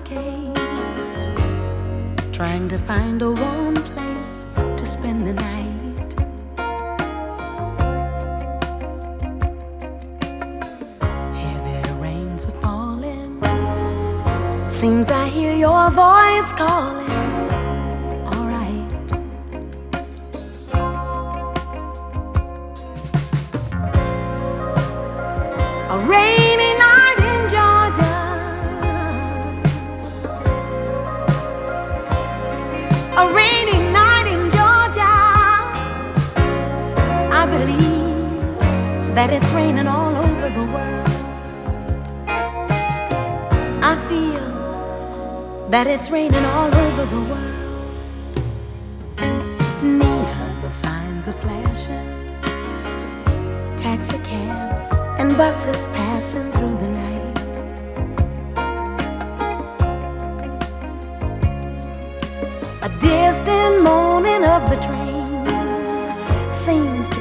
suitcase, trying to find a warm place to spend the night. Heavy rains are falling, seems I hear your voice calling. That it's raining all over the world. I feel that it's raining all over the world. Neon signs are flashing, taxi cabs and buses passing through the night. A distant moaning of the train seems to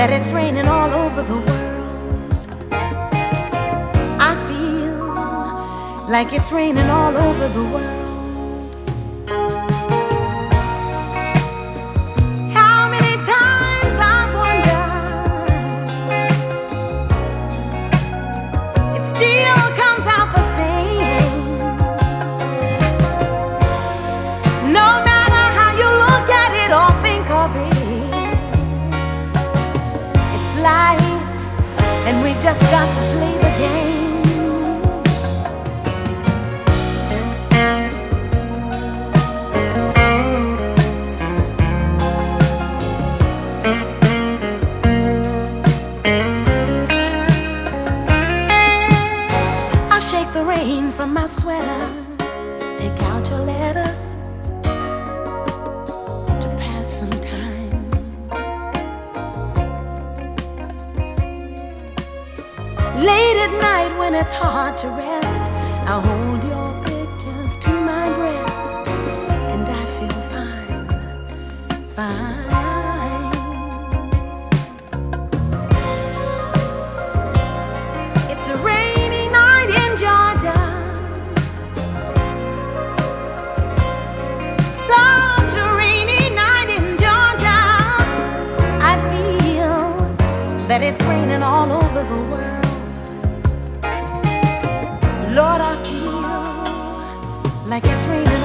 that it's raining all over the world. I feel like it's raining all over the world. Just got to play the game. I shake the rain from my sweater, take out your letters to pass some time. Late at night when it's hard to rest, I hold your pictures to my breast, and I feel fine, fine. It's a rainy night in Georgia. Such a rainy night in Georgia. I feel that it's raining all over the world. Lord, I